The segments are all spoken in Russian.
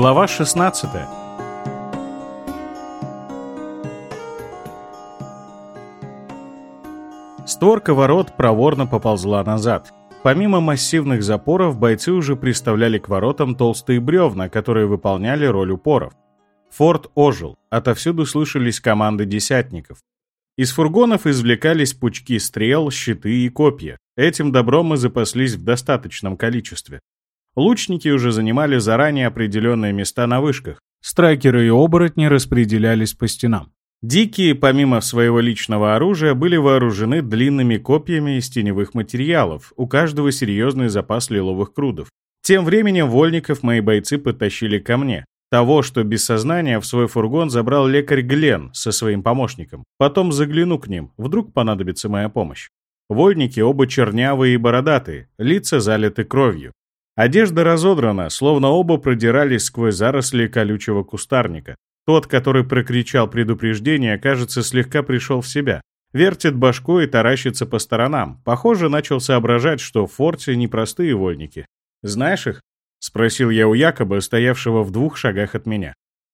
Глава 16 Створка ворот проворно поползла назад. Помимо массивных запоров, бойцы уже приставляли к воротам толстые бревна, которые выполняли роль упоров. Форт ожил, отовсюду слышались команды десятников. Из фургонов извлекались пучки стрел, щиты и копья. Этим добром мы запаслись в достаточном количестве. Лучники уже занимали заранее определенные места на вышках. Страйкеры и оборотни распределялись по стенам. Дикие, помимо своего личного оружия, были вооружены длинными копьями из теневых материалов, у каждого серьезный запас лиловых крудов. Тем временем вольников мои бойцы подтащили ко мне. Того, что без сознания, в свой фургон забрал лекарь Глен со своим помощником. Потом загляну к ним, вдруг понадобится моя помощь. Вольники оба чернявые и бородатые, лица залиты кровью. Одежда разодрана, словно оба продирались сквозь заросли колючего кустарника. Тот, который прокричал предупреждение, кажется, слегка пришел в себя. Вертит башкой и таращится по сторонам. Похоже, начал соображать, что в форте непростые вольники. «Знаешь их?» — спросил я у Якоба, стоявшего в двух шагах от меня.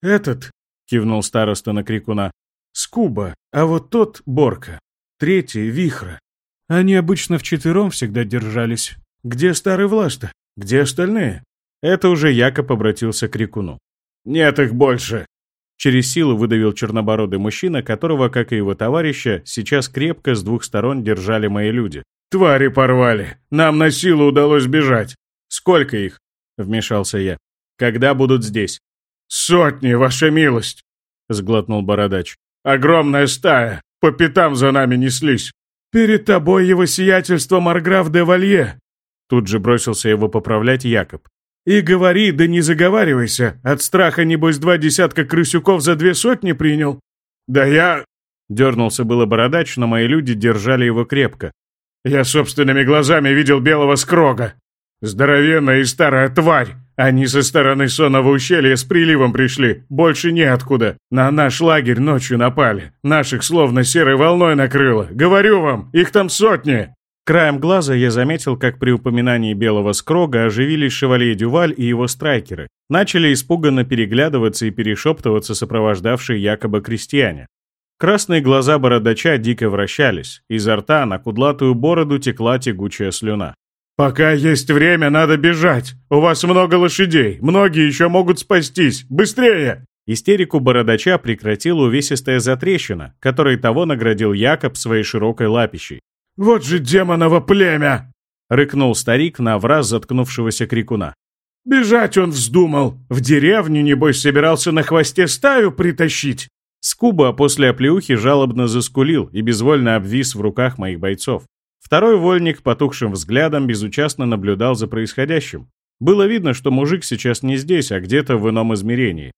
«Этот», — кивнул староста на крикуна, — «Скуба, а вот тот — Борка. Третий — Вихра. Они обычно вчетвером всегда держались. Где старый Власта? Где остальные?» Это уже Якоб обратился к крикуну. «Нет их больше. Через силу выдавил чернобородый мужчина, которого, как и его товарища, сейчас крепко с двух сторон держали мои люди. «Твари порвали! Нам на силу удалось бежать!» «Сколько их?» — вмешался я. «Когда будут здесь?» «Сотни, ваша милость!» — сглотнул бородач. «Огромная стая! По пятам за нами неслись!» «Перед тобой его сиятельство Марграф де Валье!» Тут же бросился его поправлять Якоб. И говори, да не заговаривайся. От страха, небось, два десятка крысюков за две сотни принял. Да я... Дернулся было бородач, но мои люди держали его крепко. Я собственными глазами видел белого скрога. Здоровенная и старая тварь. Они со стороны сонного ущелья с приливом пришли. Больше неоткуда. На наш лагерь ночью напали. Наших словно серой волной накрыло. Говорю вам, их там сотни. Краем глаза я заметил, как при упоминании белого скрога оживились шевалье Дюваль и его страйкеры. Начали испуганно переглядываться и перешептываться сопровождавшие якобы крестьяне. Красные глаза бородача дико вращались. Изо рта на кудлатую бороду текла тягучая слюна. «Пока есть время, надо бежать. У вас много лошадей. Многие еще могут спастись. Быстрее!» Истерику бородача прекратила увесистая затрещина, которой того наградил Якоб своей широкой лапищей. «Вот же демоново племя!» — рыкнул старик на враз заткнувшегося крикуна. «Бежать он вздумал! В деревню, небось, собирался на хвосте стаю притащить!» Скуба после оплеухи жалобно заскулил и безвольно обвис в руках моих бойцов. Второй вольник потухшим взглядом безучастно наблюдал за происходящим. Было видно, что мужик сейчас не здесь, а где-то в ином измерении.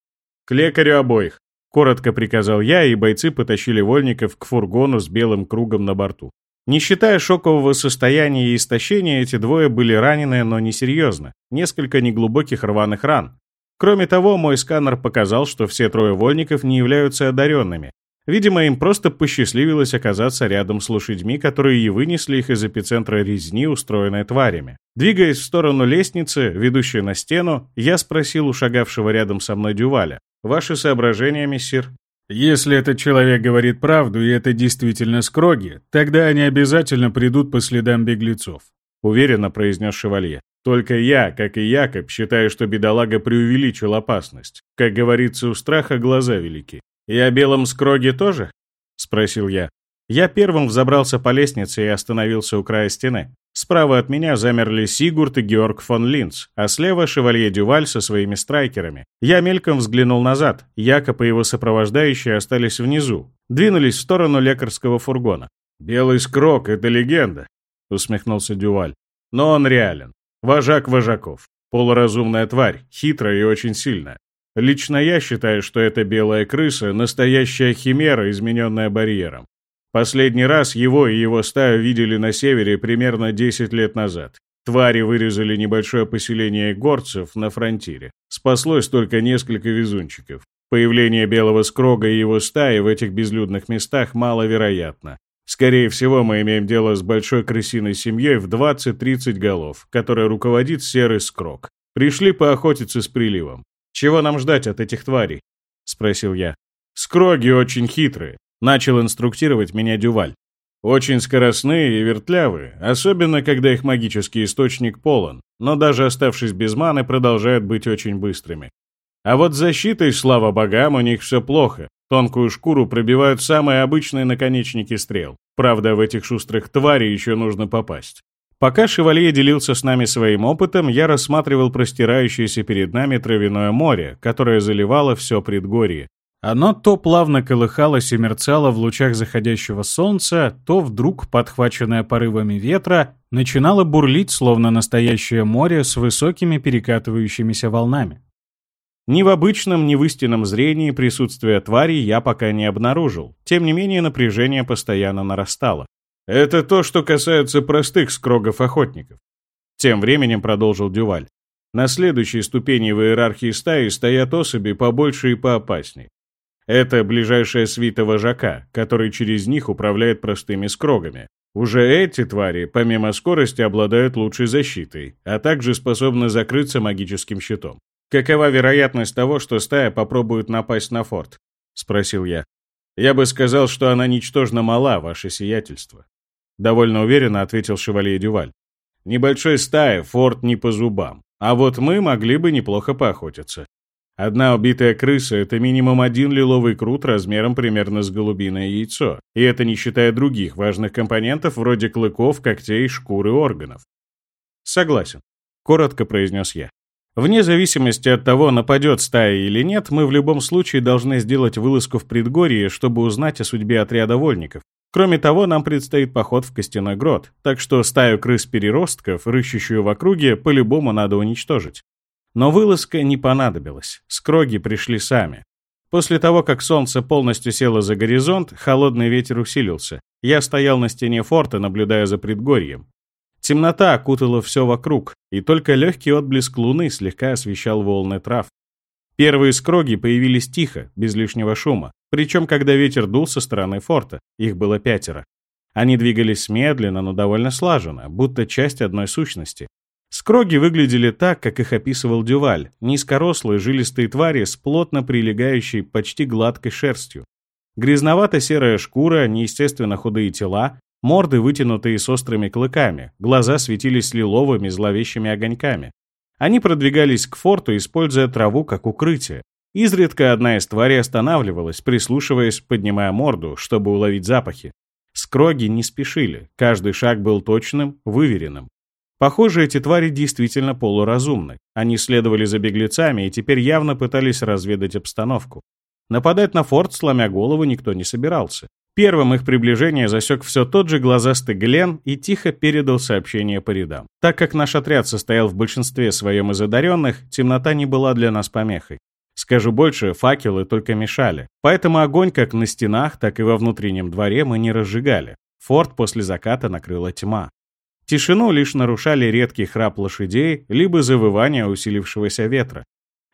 «К лекарю обоих!» — коротко приказал я, и бойцы потащили вольников к фургону с белым кругом на борту. Не считая шокового состояния и истощения, эти двое были ранены, но не серьезно. Несколько неглубоких рваных ран. Кроме того, мой сканер показал, что все трое вольников не являются одаренными. Видимо, им просто посчастливилось оказаться рядом с лошадьми, которые и вынесли их из эпицентра резни, устроенной тварями. Двигаясь в сторону лестницы, ведущей на стену, я спросил у шагавшего рядом со мной Дюваля. «Ваши соображения, мессир?» Если этот человек говорит правду, и это действительно скроги, тогда они обязательно придут по следам беглецов», — уверенно произнес шевалье. «Только я, как и Якоб, считаю, что бедолага преувеличил опасность. Как говорится, у страха глаза велики. И о белом скроге тоже?» — спросил я. Я первым взобрался по лестнице и остановился у края стены. Справа от меня замерли Сигурд и Георг фон Линц, а слева шевалье Дюваль со своими страйкерами. Я мельком взглянул назад. Якоб и его сопровождающие остались внизу. Двинулись в сторону лекарского фургона. «Белый скрок — это легенда», — усмехнулся Дюваль. «Но он реален. Вожак вожаков. Полуразумная тварь, хитрая и очень сильная. Лично я считаю, что эта белая крыса — настоящая химера, измененная барьером. Последний раз его и его стаю видели на севере примерно 10 лет назад. Твари вырезали небольшое поселение горцев на фронтире. Спаслось только несколько везунчиков. Появление белого скрога и его стаи в этих безлюдных местах маловероятно. Скорее всего, мы имеем дело с большой крысиной семьей в 20-30 голов, которая руководит серый скрог. Пришли поохотиться с приливом. «Чего нам ждать от этих тварей?» — спросил я. «Скроги очень хитрые», — начал инструктировать меня Дюваль. «Очень скоростные и вертлявые, особенно когда их магический источник полон, но даже оставшись без маны, продолжают быть очень быстрыми. А вот с защитой, слава богам, у них все плохо. Тонкую шкуру пробивают самые обычные наконечники стрел. Правда, в этих шустрых тварей еще нужно попасть. Пока Шевалье делился с нами своим опытом, я рассматривал простирающееся перед нами травяное море, которое заливало все предгорье. Оно то плавно колыхалось и мерцало в лучах заходящего солнца, то вдруг, подхваченное порывами ветра, начинало бурлить, словно настоящее море с высокими перекатывающимися волнами. Ни в обычном, ни в истинном зрении присутствия твари я пока не обнаружил. Тем не менее, напряжение постоянно нарастало. Это то, что касается простых скрогов-охотников. Тем временем продолжил Дюваль. На следующей ступени в иерархии стаи стоят особи побольше и поопасней. Это ближайшая свита вожака, который через них управляет простыми скрогами. Уже эти твари, помимо скорости, обладают лучшей защитой, а также способны закрыться магическим щитом. «Какова вероятность того, что стая попробует напасть на форт?» — спросил я. «Я бы сказал, что она ничтожно мала, ваше сиятельство». Довольно уверенно ответил шевалье Дюваль. «Небольшой стая форт не по зубам, а вот мы могли бы неплохо поохотиться. Одна убитая крыса — это минимум один лиловый крут размером примерно с голубиное яйцо, и это не считая других важных компонентов вроде клыков, когтей, шкуры, органов». «Согласен», — коротко произнес я. Вне зависимости от того, нападет стая или нет, мы в любом случае должны сделать вылазку в предгорье, чтобы узнать о судьбе отряда вольников. Кроме того, нам предстоит поход в Костяной грот, так что стаю крыс-переростков, рыщущую в округе, по-любому надо уничтожить. Но вылазка не понадобилась, скроги пришли сами. После того, как солнце полностью село за горизонт, холодный ветер усилился. Я стоял на стене форта, наблюдая за предгорьем. Темнота окутала все вокруг, и только легкий отблеск луны слегка освещал волны трав. Первые скроги появились тихо, без лишнего шума, причем когда ветер дул со стороны форта, их было пятеро. Они двигались медленно, но довольно слаженно, будто часть одной сущности. Скроги выглядели так, как их описывал Дюваль, низкорослые жилистые твари с плотно прилегающей, почти гладкой шерстью. Грязновато-серая шкура, неестественно худые тела, Морды вытянутые с острыми клыками, глаза светились лиловыми зловещими огоньками. Они продвигались к форту, используя траву как укрытие. Изредка одна из тварей останавливалась, прислушиваясь, поднимая морду, чтобы уловить запахи. Скроги не спешили, каждый шаг был точным, выверенным. Похоже, эти твари действительно полуразумны. Они следовали за беглецами и теперь явно пытались разведать обстановку. Нападать на форт, сломя голову, никто не собирался. Первым их приближение засек все тот же глазастый Глен и тихо передал сообщение по рядам. Так как наш отряд состоял в большинстве своем из одаренных, темнота не была для нас помехой. Скажу больше, факелы только мешали. Поэтому огонь как на стенах, так и во внутреннем дворе мы не разжигали. Форт после заката накрыла тьма. Тишину лишь нарушали редкий храп лошадей, либо завывание усилившегося ветра.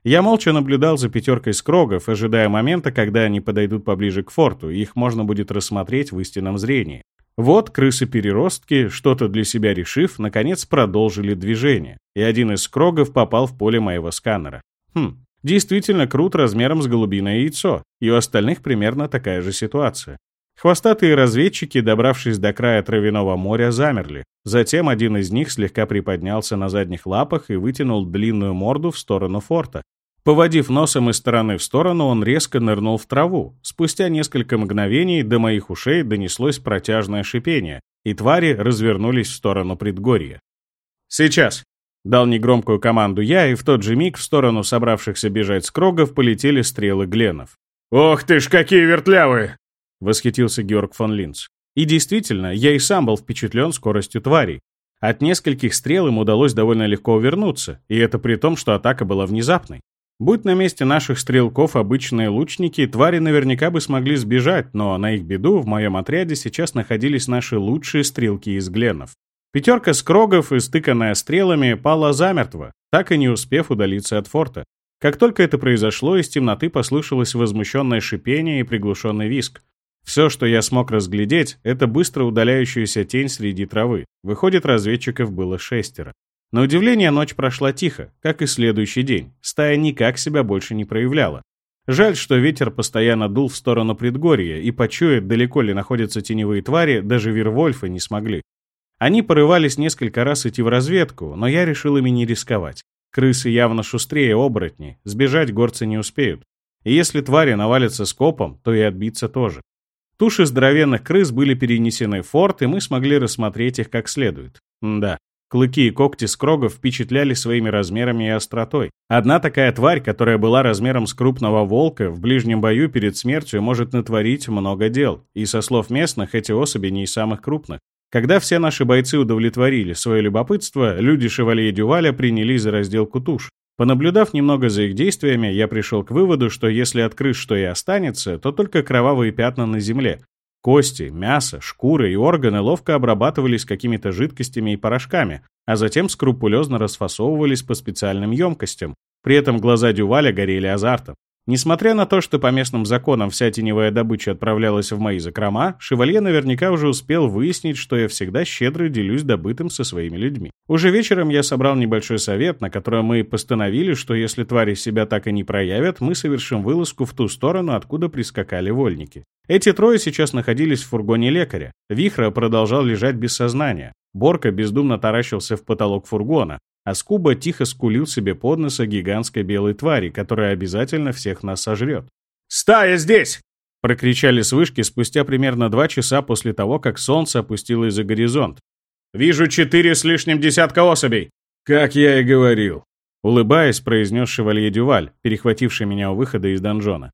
Я молча наблюдал за пятеркой скрогов, ожидая момента, когда они подойдут поближе к форту, и их можно будет рассмотреть в истинном зрении. Вот крысы-переростки, что-то для себя решив, наконец продолжили движение, и один из скрогов попал в поле моего сканера. Хм, действительно крут размером с голубиное яйцо, и у остальных примерно такая же ситуация. Хвостатые разведчики, добравшись до края травяного моря, замерли. Затем один из них слегка приподнялся на задних лапах и вытянул длинную морду в сторону форта, Поводив носом из стороны в сторону, он резко нырнул в траву. Спустя несколько мгновений до моих ушей донеслось протяжное шипение, и твари развернулись в сторону предгорья. «Сейчас!» — дал негромкую команду я, и в тот же миг в сторону собравшихся бежать скрогов полетели стрелы гленов. «Ох ты ж, какие вертлявые!» — восхитился Георг фон Линц. И действительно, я и сам был впечатлен скоростью тварей. От нескольких стрел им удалось довольно легко увернуться, и это при том, что атака была внезапной. Будь на месте наших стрелков обычные лучники, твари наверняка бы смогли сбежать, но на их беду в моем отряде сейчас находились наши лучшие стрелки из гленов. Пятерка скрогов, истыканная стрелами, пала замертво, так и не успев удалиться от форта. Как только это произошло, из темноты послышалось возмущенное шипение и приглушенный виск. Все, что я смог разглядеть, это быстро удаляющуюся тень среди травы. Выходит, разведчиков было шестеро. На удивление, ночь прошла тихо, как и следующий день. Стая никак себя больше не проявляла. Жаль, что ветер постоянно дул в сторону предгорья, и почуять, далеко ли находятся теневые твари, даже Вирвольфы не смогли. Они порывались несколько раз идти в разведку, но я решил ими не рисковать. Крысы явно шустрее оборотней, сбежать горцы не успеют. И если твари навалятся скопом, то и отбиться тоже. Туши здоровенных крыс были перенесены в форт, и мы смогли рассмотреть их как следует. М да, клыки и когти скрогов впечатляли своими размерами и остротой. Одна такая тварь, которая была размером с крупного волка, в ближнем бою перед смертью может натворить много дел. И со слов местных, эти особи не из самых крупных. Когда все наши бойцы удовлетворили свое любопытство, люди Шевалье Дюваля принялись за разделку туш. Понаблюдав немного за их действиями, я пришел к выводу, что если от крыс что и останется, то только кровавые пятна на земле. Кости, мясо, шкуры и органы ловко обрабатывались какими-то жидкостями и порошками, а затем скрупулезно расфасовывались по специальным емкостям. При этом глаза Дюваля горели азартом. Несмотря на то, что по местным законам вся теневая добыча отправлялась в мои закрома, Шевалье наверняка уже успел выяснить, что я всегда щедро делюсь добытым со своими людьми. Уже вечером я собрал небольшой совет, на котором мы постановили, что если твари себя так и не проявят, мы совершим вылазку в ту сторону, откуда прискакали вольники. Эти трое сейчас находились в фургоне лекаря. Вихра продолжал лежать без сознания. Борка бездумно таращился в потолок фургона, а Скуба тихо скулил себе под нос гигантской белой твари, которая обязательно всех нас сожрет. «Стая здесь!» — прокричали с вышки спустя примерно два часа после того, как солнце опустилось за горизонт. «Вижу четыре с лишним десятка особей!» «Как я и говорил», — улыбаясь, произнес шевалье Дюваль, перехвативший меня у выхода из донжона.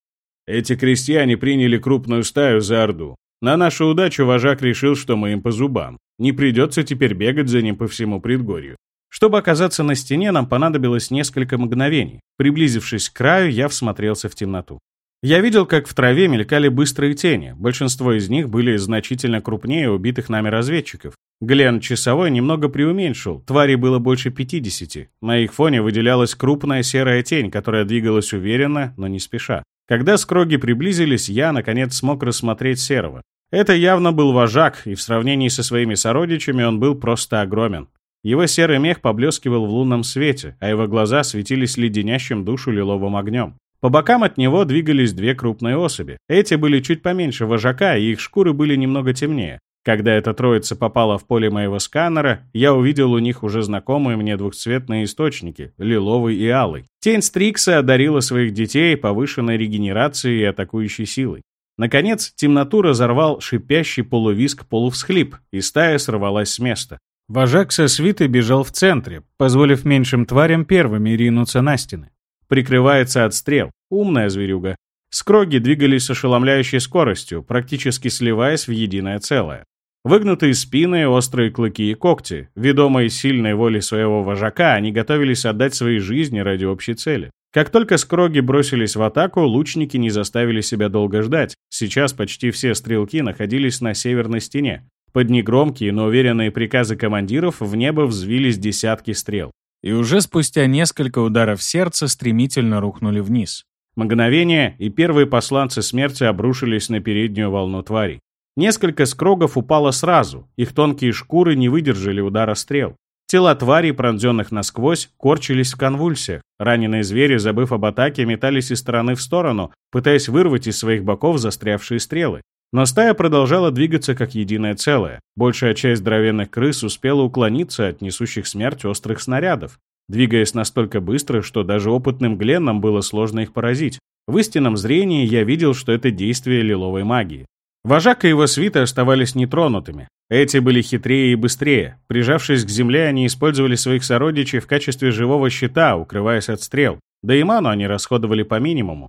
«Эти крестьяне приняли крупную стаю за Орду. На нашу удачу вожак решил, что мы им по зубам. Не придется теперь бегать за ним по всему предгорью. Чтобы оказаться на стене, нам понадобилось несколько мгновений. Приблизившись к краю, я всмотрелся в темноту. Я видел, как в траве мелькали быстрые тени. Большинство из них были значительно крупнее убитых нами разведчиков. Глен часовой немного преуменьшил, тварей было больше 50. На их фоне выделялась крупная серая тень, которая двигалась уверенно, но не спеша. Когда скроги приблизились, я, наконец, смог рассмотреть серого. Это явно был вожак, и в сравнении со своими сородичами он был просто огромен. Его серый мех поблескивал в лунном свете, а его глаза светились леденящим душу лиловым огнем. По бокам от него двигались две крупные особи. Эти были чуть поменьше вожака, и их шкуры были немного темнее. Когда эта троица попала в поле моего сканера, я увидел у них уже знакомые мне двухцветные источники — лиловый и алый. Тень Стрикса одарила своих детей повышенной регенерацией и атакующей силой. Наконец, темноту разорвал шипящий полувиск-полувсхлип, и стая сорвалась с места. Вожак со свитой бежал в центре, позволив меньшим тварям первыми ринуться на стены. Прикрывается от стрел. Умная зверюга. Скроги двигались с ошеломляющей скоростью, практически сливаясь в единое целое. Выгнутые спины, острые клыки и когти. Ведомые сильной волей своего вожака, они готовились отдать свои жизни ради общей цели. Как только скроги бросились в атаку, лучники не заставили себя долго ждать. Сейчас почти все стрелки находились на северной стене. Под негромкие, но уверенные приказы командиров в небо взвились десятки стрел. И уже спустя несколько ударов сердца стремительно рухнули вниз. Мгновение, и первые посланцы смерти обрушились на переднюю волну тварей. Несколько скрогов упало сразу, их тонкие шкуры не выдержали удара стрел. Тела тварей, пронзенных насквозь, корчились в конвульсиях. Раненые звери, забыв об атаке, метались из стороны в сторону, пытаясь вырвать из своих боков застрявшие стрелы. Но стая продолжала двигаться как единое целое. Большая часть здоровенных крыс успела уклониться от несущих смерть острых снарядов, двигаясь настолько быстро, что даже опытным Гленном было сложно их поразить. В истинном зрении я видел, что это действие лиловой магии. Вожак и его свита оставались нетронутыми. Эти были хитрее и быстрее. Прижавшись к земле, они использовали своих сородичей в качестве живого щита, укрываясь от стрел. Да и ману они расходовали по минимуму.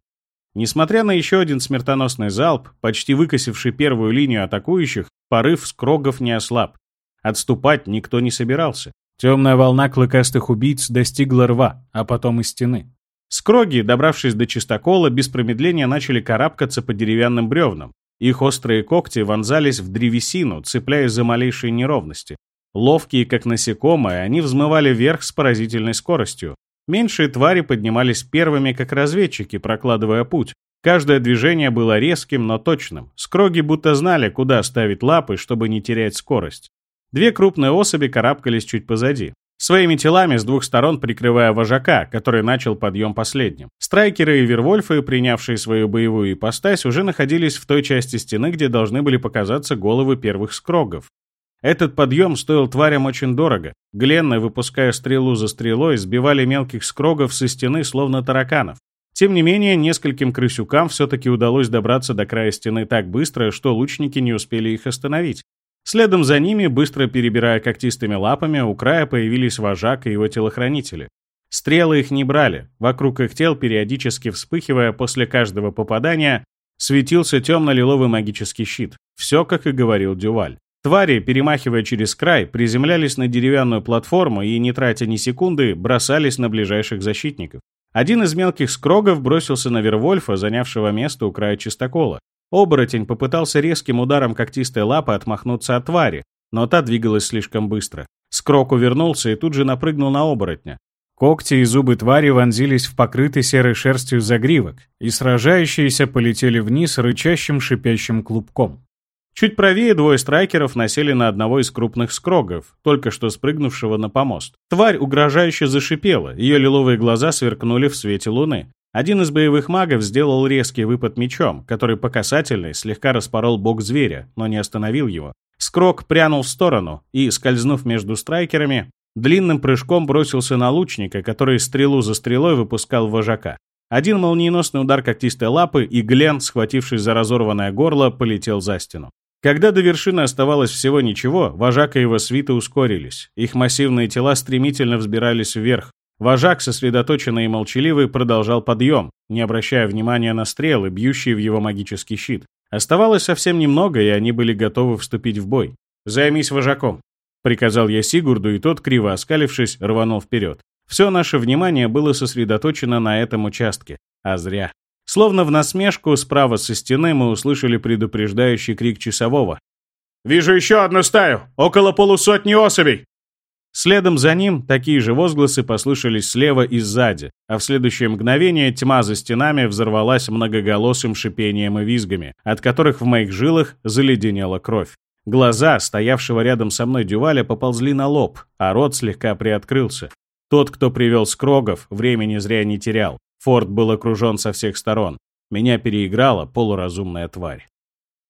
Несмотря на еще один смертоносный залп, почти выкосивший первую линию атакующих, порыв скрогов не ослаб. Отступать никто не собирался. Темная волна клыкастых убийц достигла рва, а потом и стены. Скроги, добравшись до чистокола, без промедления начали карабкаться по деревянным бревнам. Их острые когти вонзались в древесину, цепляясь за малейшие неровности. Ловкие, как насекомые, они взмывали вверх с поразительной скоростью, Меньшие твари поднимались первыми, как разведчики, прокладывая путь. Каждое движение было резким, но точным. Скроги будто знали, куда ставить лапы, чтобы не терять скорость. Две крупные особи карабкались чуть позади. своими телами с двух сторон прикрывая вожака, который начал подъем последним. Страйкеры и Вервольфы, принявшие свою боевую ипостась, уже находились в той части стены, где должны были показаться головы первых скрогов. Этот подъем стоил тварям очень дорого. Гленны, выпуская стрелу за стрелой, сбивали мелких скрогов со стены, словно тараканов. Тем не менее, нескольким крысюкам все-таки удалось добраться до края стены так быстро, что лучники не успели их остановить. Следом за ними, быстро перебирая когтистыми лапами, у края появились вожак и его телохранители. Стрелы их не брали, вокруг их тел, периодически вспыхивая после каждого попадания, светился темно-лиловый магический щит. Все, как и говорил Дюваль. Твари, перемахивая через край, приземлялись на деревянную платформу и, не тратя ни секунды, бросались на ближайших защитников. Один из мелких скрогов бросился на Вервольфа, занявшего место у края чистокола. Оборотень попытался резким ударом когтистой лапы отмахнуться от твари, но та двигалась слишком быстро. Скрок увернулся и тут же напрыгнул на оборотня. Когти и зубы твари вонзились в покрытый серой шерстью загривок, и сражающиеся полетели вниз рычащим шипящим клубком. Чуть правее двое страйкеров насели на одного из крупных скрогов, только что спрыгнувшего на помост. Тварь угрожающе зашипела, ее лиловые глаза сверкнули в свете луны. Один из боевых магов сделал резкий выпад мечом, который по касательной слегка распорол бок зверя, но не остановил его. Скрок прянул в сторону и, скользнув между страйкерами, длинным прыжком бросился на лучника, который стрелу за стрелой выпускал вожака. Один молниеносный удар когтистой лапы, и Глен, схватившись за разорванное горло, полетел за стену. Когда до вершины оставалось всего ничего, вожак и его свиты ускорились. Их массивные тела стремительно взбирались вверх, Вожак, сосредоточенный и молчаливый, продолжал подъем, не обращая внимания на стрелы, бьющие в его магический щит. Оставалось совсем немного, и они были готовы вступить в бой. «Займись вожаком», — приказал я Сигурду, и тот, криво оскалившись, рванул вперед. Все наше внимание было сосредоточено на этом участке. А зря. Словно в насмешку, справа со стены мы услышали предупреждающий крик часового. «Вижу еще одну стаю! Около полусотни особей!» Следом за ним такие же возгласы послышались слева и сзади, а в следующее мгновение тьма за стенами взорвалась многоголосым шипением и визгами, от которых в моих жилах заледенела кровь. Глаза, стоявшего рядом со мной Дюваля, поползли на лоб, а рот слегка приоткрылся. Тот, кто привел Скрогов, времени зря не терял. Форт был окружен со всех сторон. Меня переиграла полуразумная тварь.